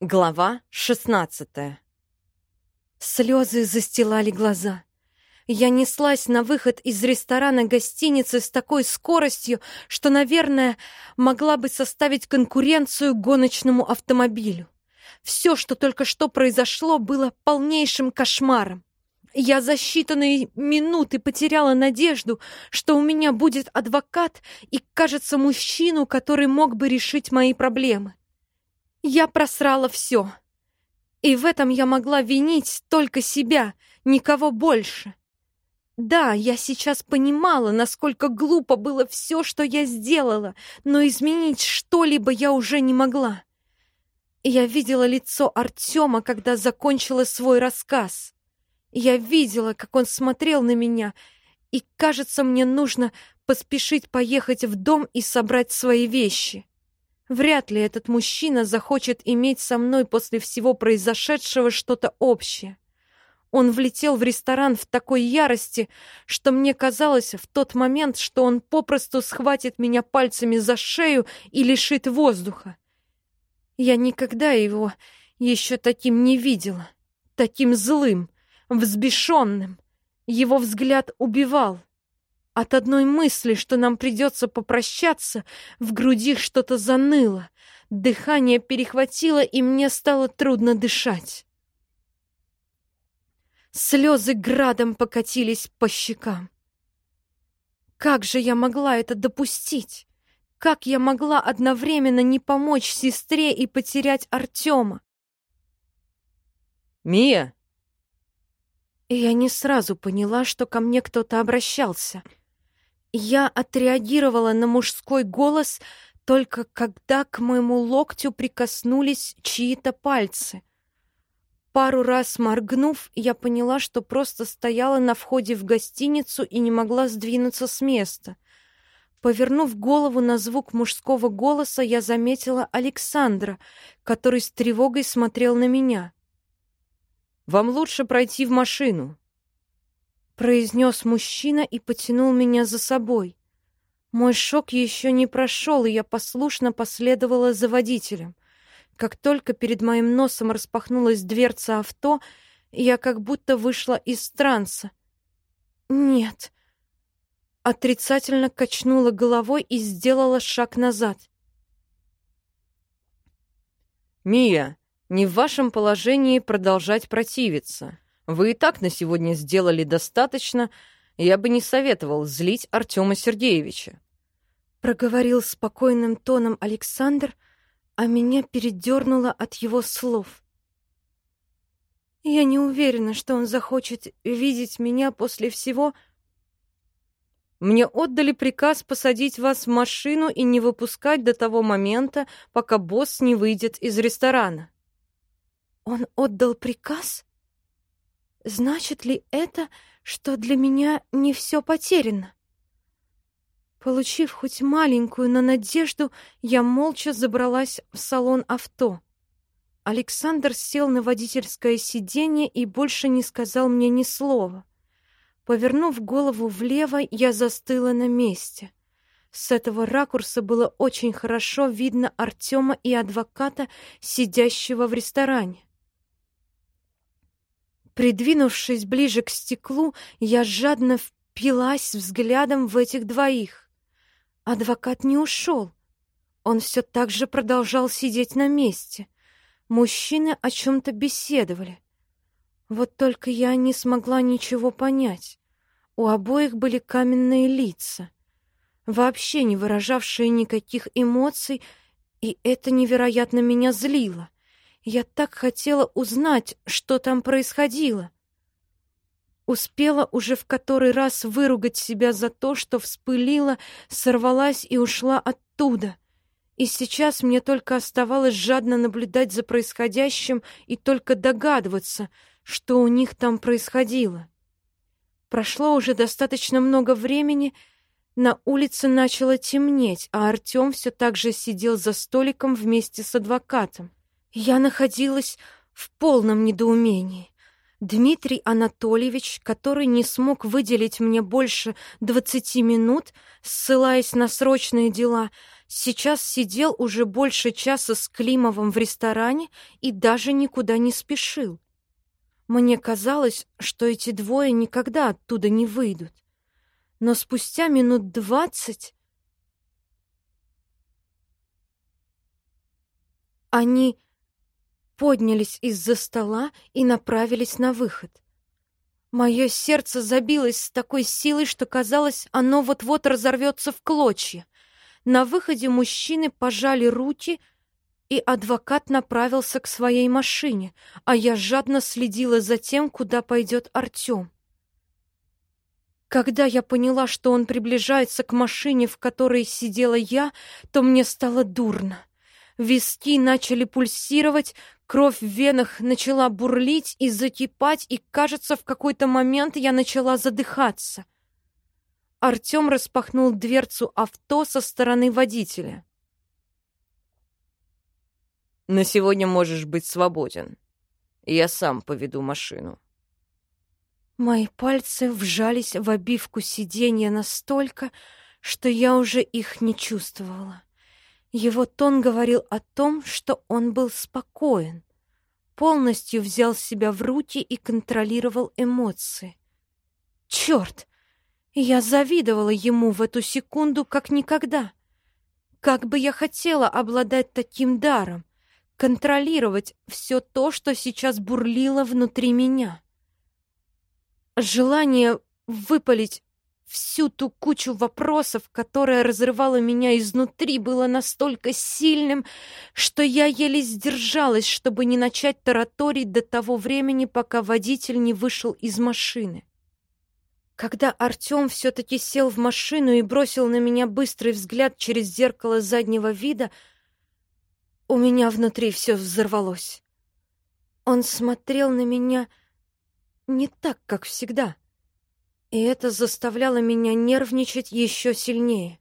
Глава шестнадцатая Слезы застилали глаза. Я неслась на выход из ресторана гостиницы с такой скоростью, что, наверное, могла бы составить конкуренцию гоночному автомобилю. Все, что только что произошло, было полнейшим кошмаром. Я за считанные минуты потеряла надежду, что у меня будет адвокат и, кажется, мужчину, который мог бы решить мои проблемы. Я просрала все. И в этом я могла винить только себя, никого больше. Да, я сейчас понимала, насколько глупо было все, что я сделала, но изменить что-либо я уже не могла. Я видела лицо Артема, когда закончила свой рассказ. Я видела, как он смотрел на меня, и, кажется, мне нужно поспешить поехать в дом и собрать свои вещи. Вряд ли этот мужчина захочет иметь со мной после всего произошедшего что-то общее. Он влетел в ресторан в такой ярости, что мне казалось в тот момент, что он попросту схватит меня пальцами за шею и лишит воздуха. Я никогда его еще таким не видела, таким злым, взбешенным. Его взгляд убивал. От одной мысли, что нам придется попрощаться, в груди что-то заныло. Дыхание перехватило, и мне стало трудно дышать. Слезы градом покатились по щекам. Как же я могла это допустить? Как я могла одновременно не помочь сестре и потерять Артема? «Мия!» И я не сразу поняла, что ко мне кто-то обращался — я отреагировала на мужской голос только когда к моему локтю прикоснулись чьи-то пальцы. Пару раз моргнув, я поняла, что просто стояла на входе в гостиницу и не могла сдвинуться с места. Повернув голову на звук мужского голоса, я заметила Александра, который с тревогой смотрел на меня. «Вам лучше пройти в машину произнес мужчина и потянул меня за собой. Мой шок еще не прошел, и я послушно последовала за водителем. Как только перед моим носом распахнулась дверца авто, я как будто вышла из транса. «Нет». Отрицательно качнула головой и сделала шаг назад. «Мия, не в вашем положении продолжать противиться. Вы и так на сегодня сделали достаточно, я бы не советовал злить Артема Сергеевича. Проговорил спокойным тоном Александр, а меня передернуло от его слов. Я не уверена, что он захочет видеть меня после всего. Мне отдали приказ посадить вас в машину и не выпускать до того момента, пока босс не выйдет из ресторана. Он отдал приказ? Значит ли это, что для меня не все потеряно? Получив хоть маленькую, но надежду, я молча забралась в салон авто. Александр сел на водительское сиденье и больше не сказал мне ни слова. Повернув голову влево, я застыла на месте. С этого ракурса было очень хорошо видно Артема и адвоката, сидящего в ресторане. Придвинувшись ближе к стеклу, я жадно впилась взглядом в этих двоих. Адвокат не ушел. Он все так же продолжал сидеть на месте. Мужчины о чем-то беседовали. Вот только я не смогла ничего понять. У обоих были каменные лица, вообще не выражавшие никаких эмоций, и это невероятно меня злило. Я так хотела узнать, что там происходило. Успела уже в который раз выругать себя за то, что вспылила, сорвалась и ушла оттуда. И сейчас мне только оставалось жадно наблюдать за происходящим и только догадываться, что у них там происходило. Прошло уже достаточно много времени, на улице начало темнеть, а Артем все так же сидел за столиком вместе с адвокатом. Я находилась в полном недоумении. Дмитрий Анатольевич, который не смог выделить мне больше двадцати минут, ссылаясь на срочные дела, сейчас сидел уже больше часа с Климовым в ресторане и даже никуда не спешил. Мне казалось, что эти двое никогда оттуда не выйдут. Но спустя минут двадцать они поднялись из-за стола и направились на выход. Мое сердце забилось с такой силой, что казалось, оно вот-вот разорвется в клочья. На выходе мужчины пожали руки, и адвокат направился к своей машине, а я жадно следила за тем, куда пойдет Артем. Когда я поняла, что он приближается к машине, в которой сидела я, то мне стало дурно. Виски начали пульсировать, кровь в венах начала бурлить и закипать, и, кажется, в какой-то момент я начала задыхаться. Артем распахнул дверцу авто со стороны водителя. «На сегодня можешь быть свободен. Я сам поведу машину». Мои пальцы вжались в обивку сиденья настолько, что я уже их не чувствовала. Его тон говорил о том, что он был спокоен, полностью взял себя в руки и контролировал эмоции. Черт! Я завидовала ему в эту секунду как никогда. Как бы я хотела обладать таким даром, контролировать все то, что сейчас бурлило внутри меня. Желание выпалить Всю ту кучу вопросов, которая разрывала меня изнутри, было настолько сильным, что я еле сдержалась, чтобы не начать тараторить до того времени, пока водитель не вышел из машины. Когда Артем все-таки сел в машину и бросил на меня быстрый взгляд через зеркало заднего вида, у меня внутри все взорвалось. Он смотрел на меня не так, как всегда — и это заставляло меня нервничать еще сильнее.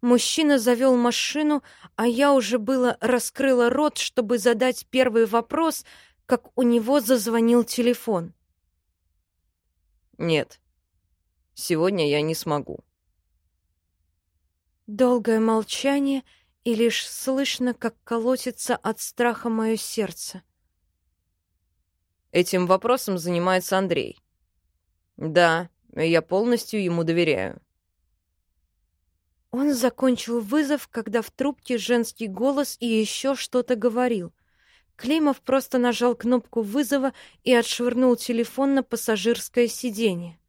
Мужчина завел машину, а я уже было раскрыла рот, чтобы задать первый вопрос, как у него зазвонил телефон. «Нет, сегодня я не смогу». Долгое молчание, и лишь слышно, как колотится от страха мое сердце. Этим вопросом занимается Андрей. Да, я полностью ему доверяю. Он закончил вызов, когда в трубке женский голос и еще что-то говорил. Климов просто нажал кнопку вызова и отшвырнул телефон на пассажирское сиденье.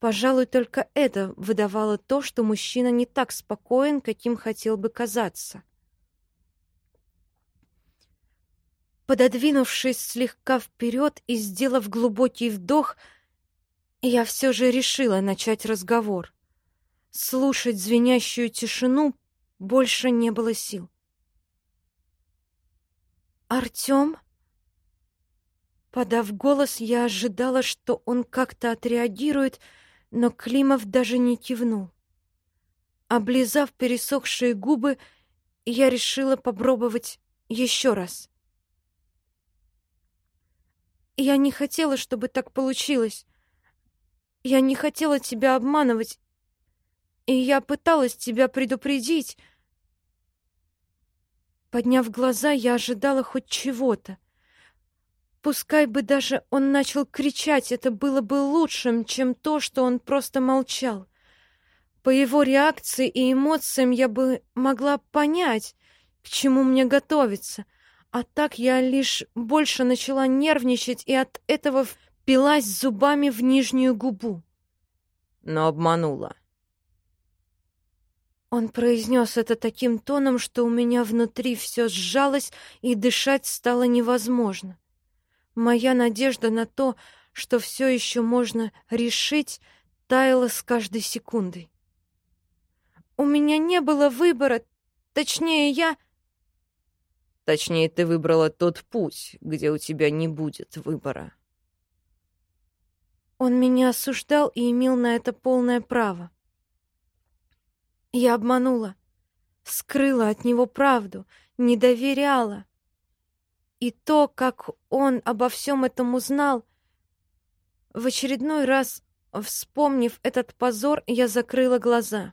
Пожалуй, только это выдавало то, что мужчина не так спокоен, каким хотел бы казаться. Пододвинувшись слегка вперед и сделав глубокий вдох, я все же решила начать разговор. Слушать звенящую тишину больше не было сил. «Артем?» Подав голос, я ожидала, что он как-то отреагирует, но Климов даже не кивнул. Облизав пересохшие губы, я решила попробовать еще раз. Я не хотела, чтобы так получилось. Я не хотела тебя обманывать, и я пыталась тебя предупредить. Подняв глаза, я ожидала хоть чего-то. Пускай бы даже он начал кричать, это было бы лучшим, чем то, что он просто молчал. По его реакции и эмоциям я бы могла понять, к чему мне готовиться, а так я лишь больше начала нервничать и от этого впилась зубами в нижнюю губу. Но обманула. Он произнес это таким тоном, что у меня внутри все сжалось и дышать стало невозможно. Моя надежда на то, что все еще можно решить, таяла с каждой секундой. У меня не было выбора, точнее, я... Точнее, ты выбрала тот путь, где у тебя не будет выбора. Он меня осуждал и имел на это полное право. Я обманула, скрыла от него правду, не доверяла. И то, как он обо всем этом узнал, в очередной раз, вспомнив этот позор, я закрыла глаза.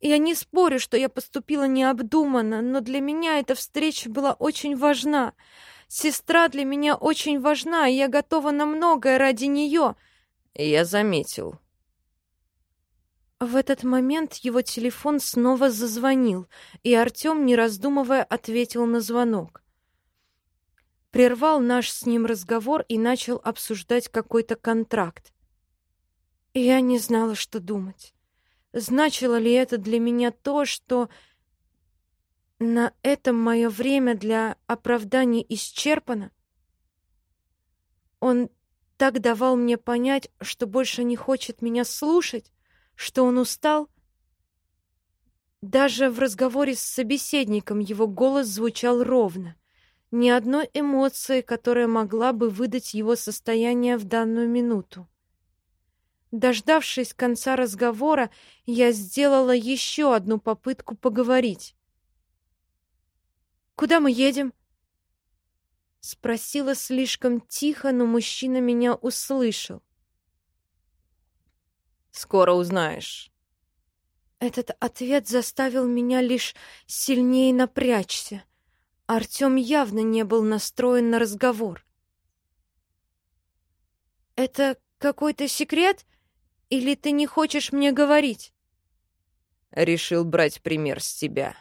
Я не спорю, что я поступила необдуманно, но для меня эта встреча была очень важна. Сестра для меня очень важна, и я готова на многое ради нее. Я заметил. В этот момент его телефон снова зазвонил, и Артем, не раздумывая, ответил на звонок. Прервал наш с ним разговор и начал обсуждать какой-то контракт. Я не знала, что думать. Значило ли это для меня то, что на этом мое время для оправданий исчерпано? Он так давал мне понять, что больше не хочет меня слушать, что он устал. Даже в разговоре с собеседником его голос звучал ровно. Ни одной эмоции, которая могла бы выдать его состояние в данную минуту. Дождавшись конца разговора, я сделала еще одну попытку поговорить. «Куда мы едем?» Спросила слишком тихо, но мужчина меня услышал. «Скоро узнаешь». Этот ответ заставил меня лишь сильнее напрячься. Артем явно не был настроен на разговор. «Это какой-то секрет?» Или ты не хочешь мне говорить? Решил брать пример с тебя.